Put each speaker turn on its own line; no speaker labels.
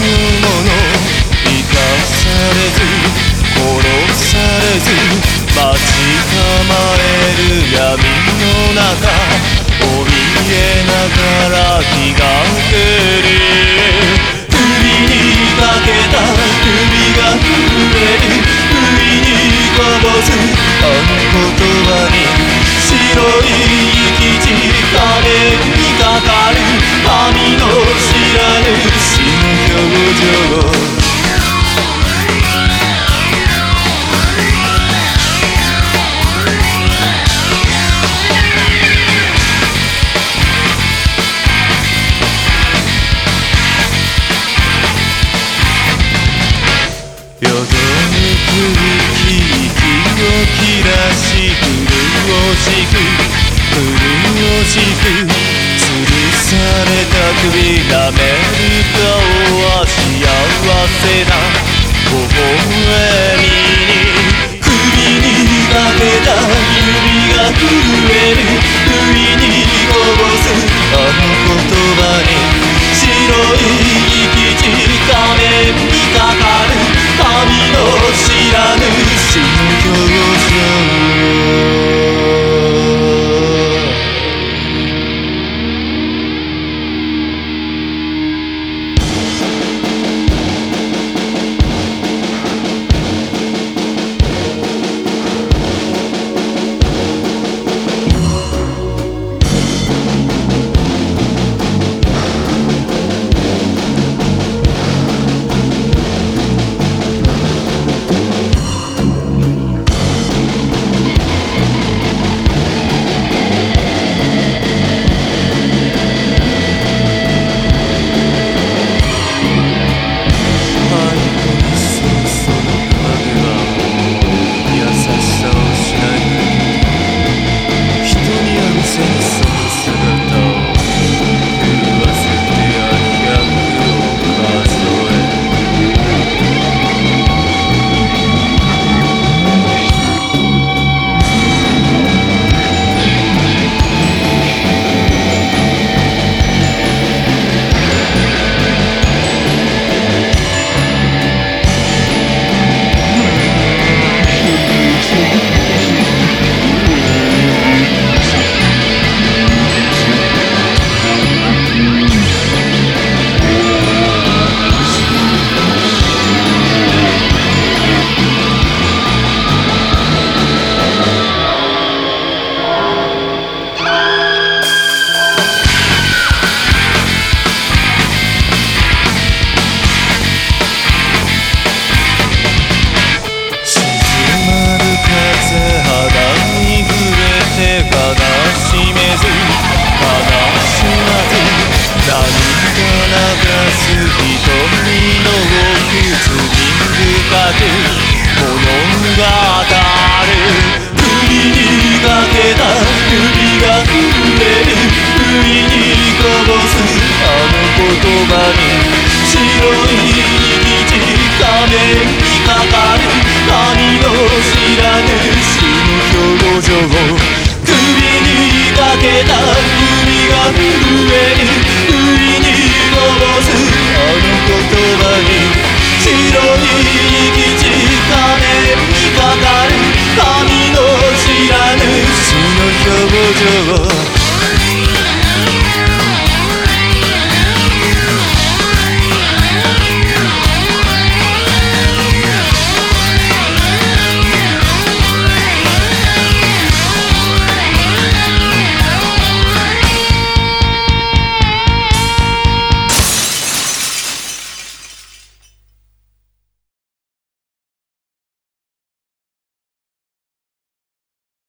もの生かされず殺されず待ち構れる闇の中怯えながら気が狂うしく潤しく吊るされた首なめる顔は幸せな微笑みに首にかけた。かく物語る海にかけた。海が震える不意にこぼすあの言葉に白い虹仮面にかかる何の知らぬ死ぬ表情